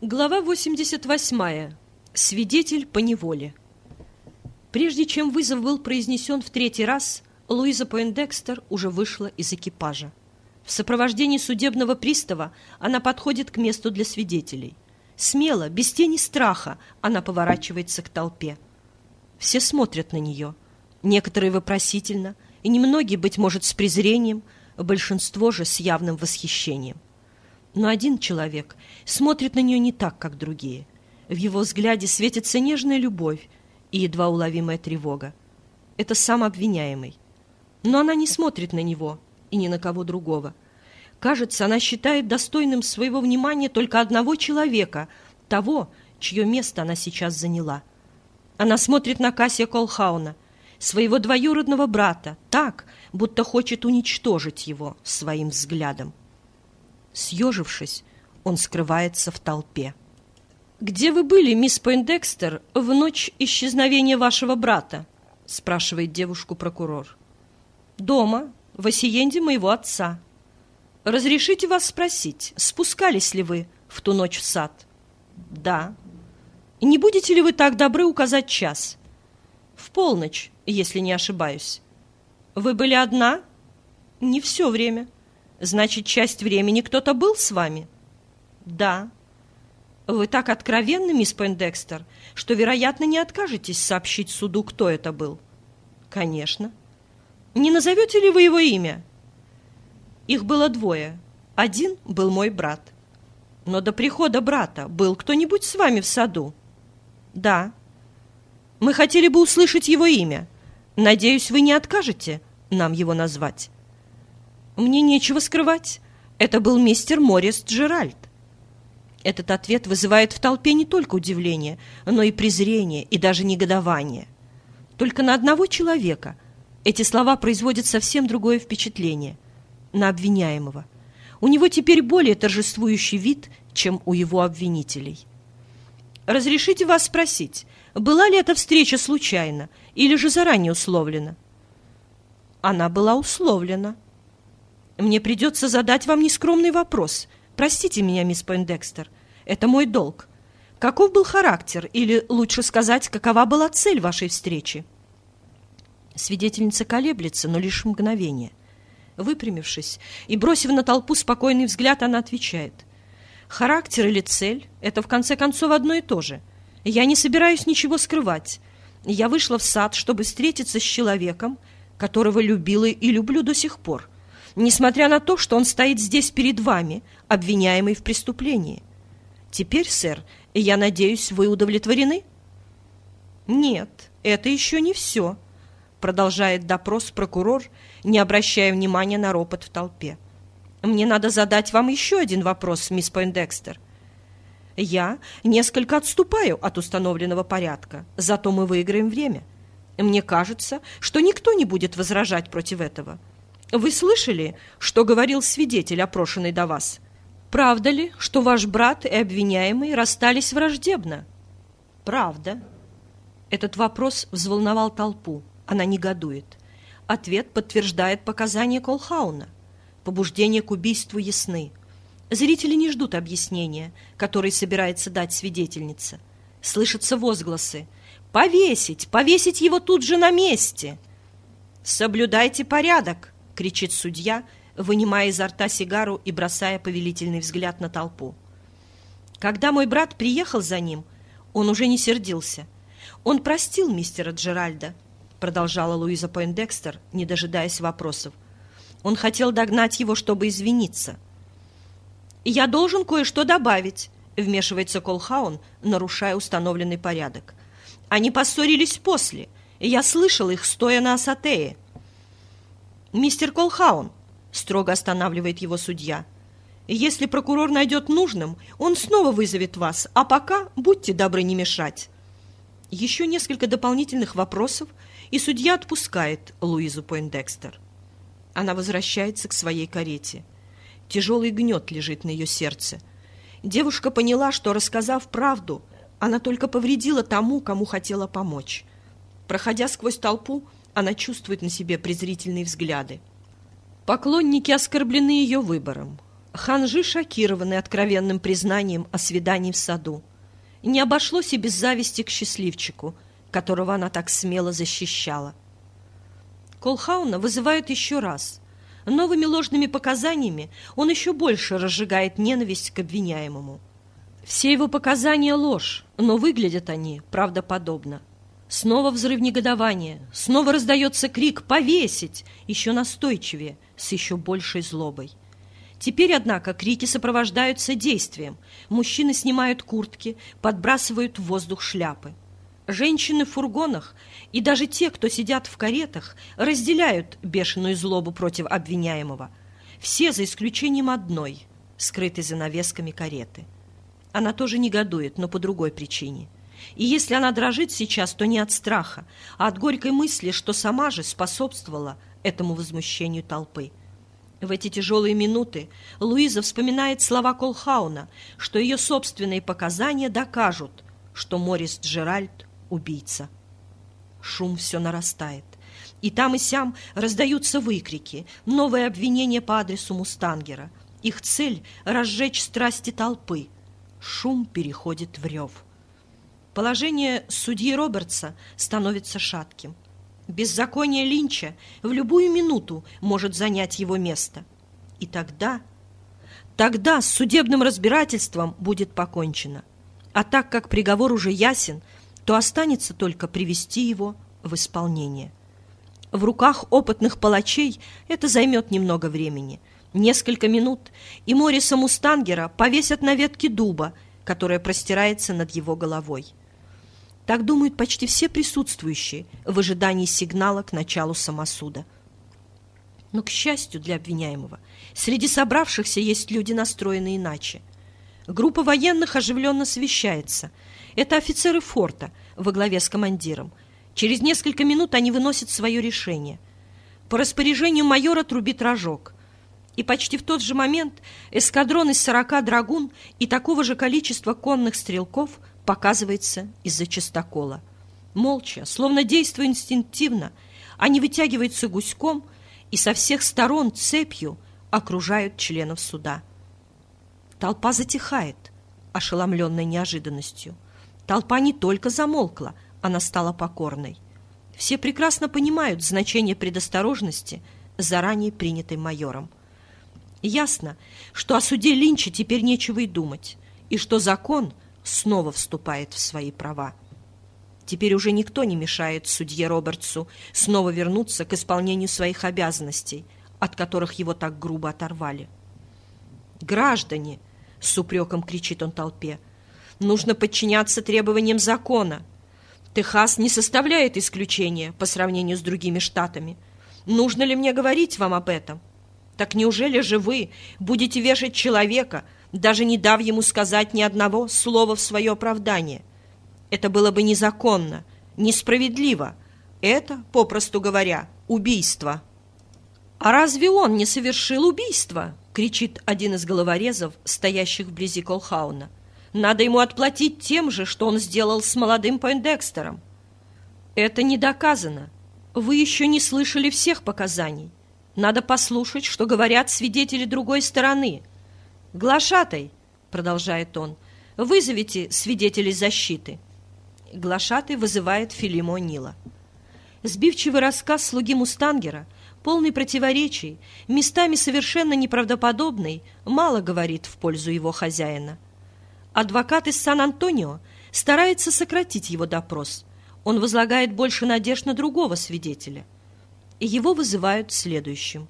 Глава 88. Свидетель по неволе. Прежде чем вызов был произнесен в третий раз, Луиза Пойндекстер уже вышла из экипажа. В сопровождении судебного пристава она подходит к месту для свидетелей. Смело, без тени страха, она поворачивается к толпе. Все смотрят на нее. Некоторые вопросительно, и немногие, быть может, с презрением, большинство же с явным восхищением. Но один человек смотрит на нее не так, как другие. В его взгляде светится нежная любовь и едва уловимая тревога. Это сам обвиняемый. Но она не смотрит на него и ни на кого другого. Кажется, она считает достойным своего внимания только одного человека, того, чье место она сейчас заняла. Она смотрит на Кассия Колхауна, своего двоюродного брата, так, будто хочет уничтожить его своим взглядом. Съежившись, он скрывается в толпе. «Где вы были, мисс Пойндекстер, в ночь исчезновения вашего брата?» спрашивает девушку прокурор. «Дома, в осиенде моего отца». «Разрешите вас спросить, спускались ли вы в ту ночь в сад?» «Да». «Не будете ли вы так добры указать час?» «В полночь, если не ошибаюсь». «Вы были одна?» «Не все время». Значит, часть времени кто-то был с вами? Да. Вы так откровенны, мисс Пендекстер, что, вероятно, не откажетесь сообщить суду, кто это был. Конечно. Не назовете ли вы его имя? Их было двое. Один был мой брат. Но до прихода брата был кто-нибудь с вами в саду? Да. Мы хотели бы услышать его имя. Надеюсь, вы не откажете нам его назвать. Мне нечего скрывать. Это был мистер Моррис Джеральд. Этот ответ вызывает в толпе не только удивление, но и презрение, и даже негодование. Только на одного человека эти слова производят совсем другое впечатление. На обвиняемого. У него теперь более торжествующий вид, чем у его обвинителей. «Разрешите вас спросить, была ли эта встреча случайна или же заранее условлена?» «Она была условлена», мне придется задать вам нескромный вопрос. Простите меня, мисс Пойндекстер. Это мой долг. Каков был характер, или, лучше сказать, какова была цель вашей встречи?» Свидетельница колеблется, но лишь мгновение. Выпрямившись и бросив на толпу спокойный взгляд, она отвечает. «Характер или цель — это, в конце концов, одно и то же. Я не собираюсь ничего скрывать. Я вышла в сад, чтобы встретиться с человеком, которого любила и люблю до сих пор несмотря на то, что он стоит здесь перед вами, обвиняемый в преступлении. Теперь, сэр, я надеюсь, вы удовлетворены? Нет, это еще не все, продолжает допрос прокурор, не обращая внимания на ропот в толпе. Мне надо задать вам еще один вопрос, мисс Пойндекстер. Я несколько отступаю от установленного порядка, зато мы выиграем время. Мне кажется, что никто не будет возражать против этого. Вы слышали, что говорил свидетель, опрошенный до вас? Правда ли, что ваш брат и обвиняемый расстались враждебно? Правда. Этот вопрос взволновал толпу. Она негодует. Ответ подтверждает показания Колхауна. Побуждения к убийству ясны. Зрители не ждут объяснения, которые собирается дать свидетельница. Слышатся возгласы. «Повесить! Повесить его тут же на месте!» «Соблюдайте порядок!» Кричит судья, вынимая изо рта сигару и бросая повелительный взгляд на толпу. Когда мой брат приехал за ним, он уже не сердился. Он простил мистера Джеральда, продолжала Луиза Пойндекстер, не дожидаясь вопросов. Он хотел догнать его, чтобы извиниться. «Я должен кое-что добавить», — вмешивается Колхаун, нарушая установленный порядок. «Они поссорились после, я слышал их, стоя на Асатее». «Мистер Колхаун», — строго останавливает его судья, «если прокурор найдет нужным, он снова вызовет вас, а пока будьте добры не мешать». Еще несколько дополнительных вопросов, и судья отпускает Луизу Пойндекстер. Она возвращается к своей карете. Тяжелый гнет лежит на ее сердце. Девушка поняла, что, рассказав правду, она только повредила тому, кому хотела помочь. Проходя сквозь толпу, она чувствует на себе презрительные взгляды. Поклонники оскорблены ее выбором. Ханжи шокированы откровенным признанием о свидании в саду. Не обошлось и без зависти к счастливчику, которого она так смело защищала. Колхауна вызывают еще раз. Новыми ложными показаниями он еще больше разжигает ненависть к обвиняемому. Все его показания — ложь, но выглядят они правдоподобно. Снова взрыв негодования, снова раздается крик «Повесить!» еще настойчивее, с еще большей злобой. Теперь, однако, крики сопровождаются действием. Мужчины снимают куртки, подбрасывают в воздух шляпы. Женщины в фургонах и даже те, кто сидят в каретах, разделяют бешеную злобу против обвиняемого. Все за исключением одной, скрытой за навесками кареты. Она тоже негодует, но по другой причине. И если она дрожит сейчас, то не от страха, а от горькой мысли, что сама же способствовала этому возмущению толпы. В эти тяжелые минуты Луиза вспоминает слова Колхауна, что ее собственные показания докажут, что Морис Джеральд – убийца. Шум все нарастает. И там и сям раздаются выкрики, новые обвинения по адресу Мустангера. Их цель – разжечь страсти толпы. Шум переходит в рев. Положение судьи Робертса становится шатким – Беззаконие Линча в любую минуту может занять его место. И тогда, тогда с судебным разбирательством будет покончено. А так как приговор уже ясен, то останется только привести его в исполнение. В руках опытных палачей это займет немного времени. Несколько минут, и Мориса Мустангера повесят на ветке дуба, которая простирается над его головой. Так думают почти все присутствующие в ожидании сигнала к началу самосуда. Но, к счастью для обвиняемого, среди собравшихся есть люди, настроенные иначе. Группа военных оживленно совещается. Это офицеры форта во главе с командиром. Через несколько минут они выносят свое решение. По распоряжению майора трубит рожок. И почти в тот же момент эскадрон из сорока драгун и такого же количества конных стрелков показывается из-за частокола. Молча, словно действуя инстинктивно, они вытягиваются гуськом и со всех сторон цепью окружают членов суда. Толпа затихает, ошеломленная неожиданностью. Толпа не только замолкла, она стала покорной. Все прекрасно понимают значение предосторожности, заранее принятой майором. Ясно, что о суде Линча теперь нечего и думать, и что закон — снова вступает в свои права. Теперь уже никто не мешает судье Робертсу снова вернуться к исполнению своих обязанностей, от которых его так грубо оторвали. «Граждане!» — с упреком кричит он толпе. «Нужно подчиняться требованиям закона. Техас не составляет исключения по сравнению с другими штатами. Нужно ли мне говорить вам об этом? Так неужели же вы будете вешать человека, даже не дав ему сказать ни одного слова в свое оправдание. Это было бы незаконно, несправедливо. Это, попросту говоря, убийство. «А разве он не совершил убийство?» — кричит один из головорезов, стоящих вблизи Колхауна. «Надо ему отплатить тем же, что он сделал с молодым Пойндекстером». «Это не доказано. Вы еще не слышали всех показаний. Надо послушать, что говорят свидетели другой стороны. «Глашатай!» — продолжает он. «Вызовите свидетелей защиты». Глашатай вызывает Филимо Нила. Сбивчивый рассказ слуги Мустангера, полный противоречий, местами совершенно неправдоподобный, мало говорит в пользу его хозяина. Адвокат из Сан-Антонио старается сократить его допрос. Он возлагает больше надежд на другого свидетеля. Его вызывают следующим.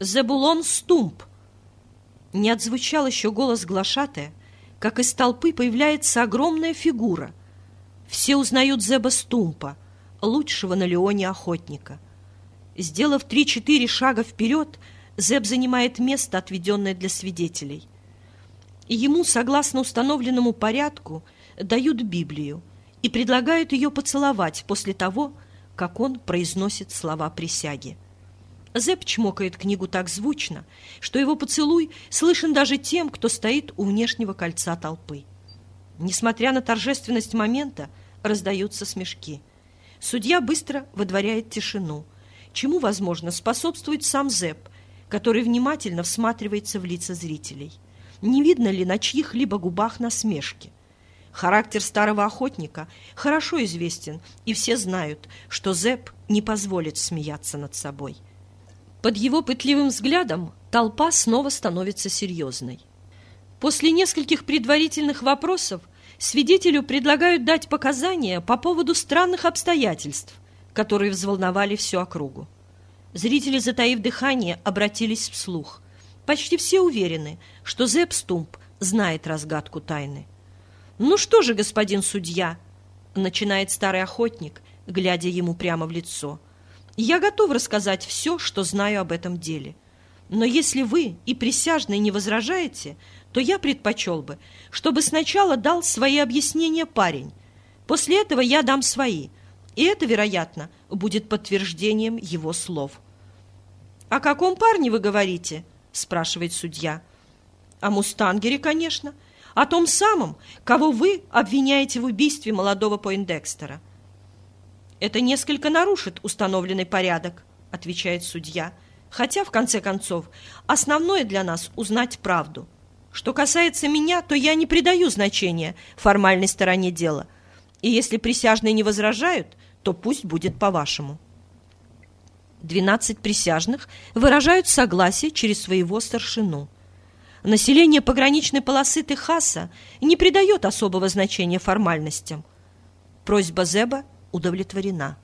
«Зебулон Стумп», не отзвучал еще голос глашатая, как из толпы появляется огромная фигура. Все узнают Зеба Стумпа, лучшего на Леоне охотника. Сделав три-четыре шага вперед, Зеб занимает место, отведенное для свидетелей. Ему, согласно установленному порядку, дают Библию и предлагают ее поцеловать после того, как он произносит слова присяги. Зэп чмокает книгу так звучно, что его поцелуй слышен даже тем, кто стоит у внешнего кольца толпы. Несмотря на торжественность момента, раздаются смешки. Судья быстро выдворяет тишину, чему, возможно, способствует сам Зэп, который внимательно всматривается в лица зрителей. Не видно ли на чьих-либо губах насмешки? Характер старого охотника хорошо известен, и все знают, что Зэп не позволит смеяться над собой. Под его пытливым взглядом толпа снова становится серьезной. После нескольких предварительных вопросов свидетелю предлагают дать показания по поводу странных обстоятельств, которые взволновали всю округу. Зрители, затаив дыхание, обратились вслух. Почти все уверены, что Зепп Стумп знает разгадку тайны. «Ну что же, господин судья?» — начинает старый охотник, глядя ему прямо в лицо. «Я готов рассказать все, что знаю об этом деле. Но если вы и присяжные не возражаете, то я предпочел бы, чтобы сначала дал свои объяснения парень. После этого я дам свои, и это, вероятно, будет подтверждением его слов». «О каком парне вы говорите?» — спрашивает судья. «О мустангере, конечно» о том самом, кого вы обвиняете в убийстве молодого Пойндекстера. «Это несколько нарушит установленный порядок», — отвечает судья, «хотя, в конце концов, основное для нас — узнать правду. Что касается меня, то я не придаю значения формальной стороне дела, и если присяжные не возражают, то пусть будет по-вашему». Двенадцать присяжных выражают согласие через своего старшину — Население пограничной полосы Техаса не придает особого значения формальностям. Просьба Зеба удовлетворена.